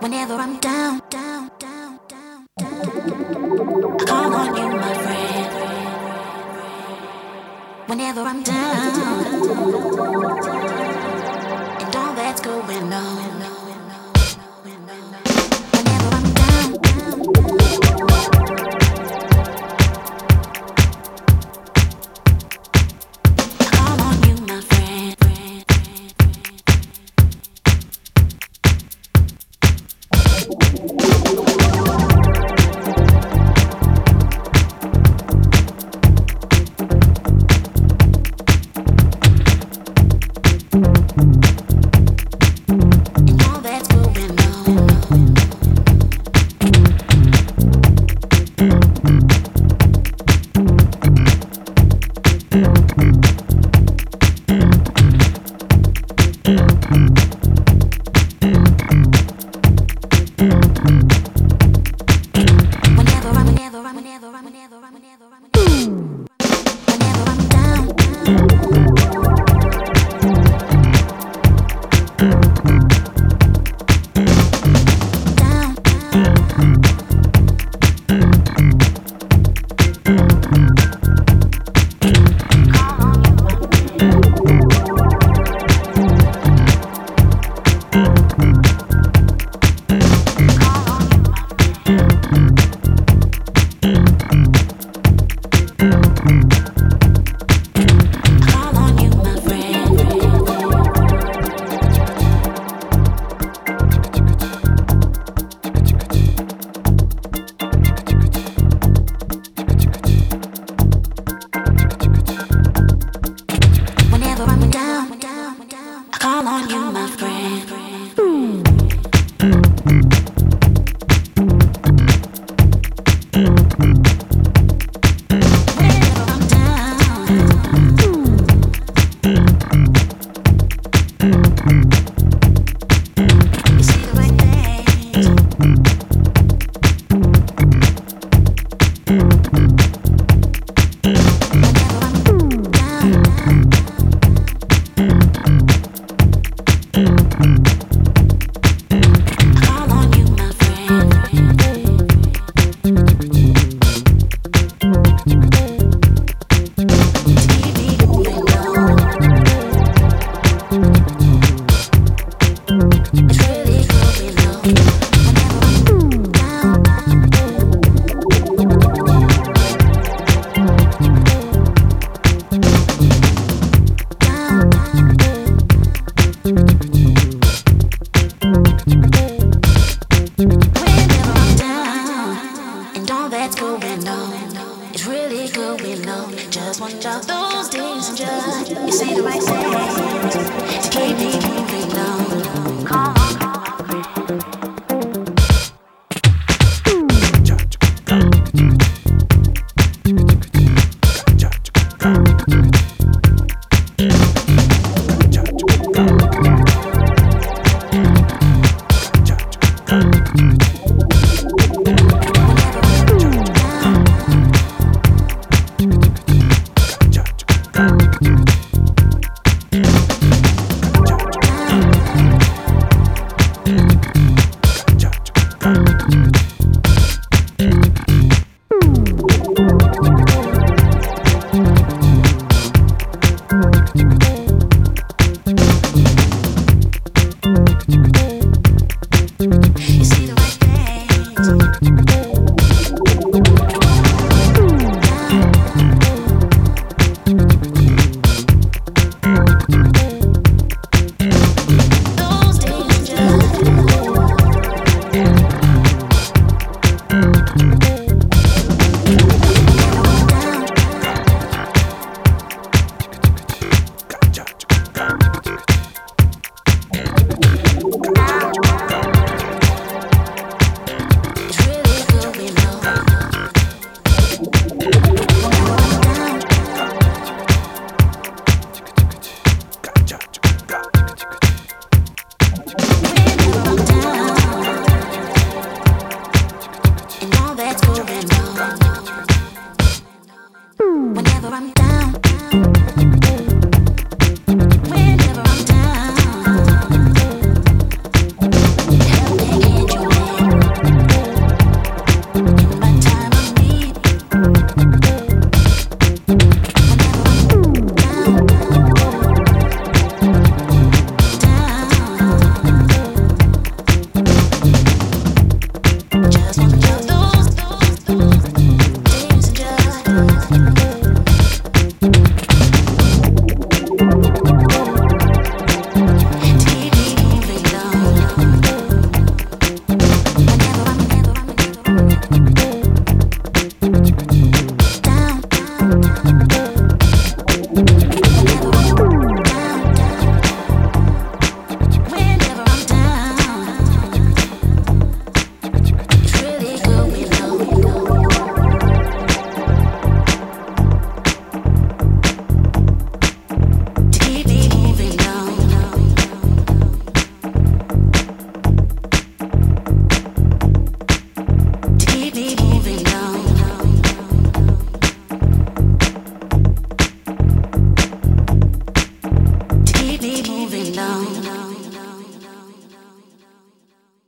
Whenever I'm down, down, down, down, down, I call on you, my friend. Whenever I'm down, and all that's going on. Down, down, on you, my friend. Really going on. Just one of those days, just you say the right things to keep me moving on. down, down.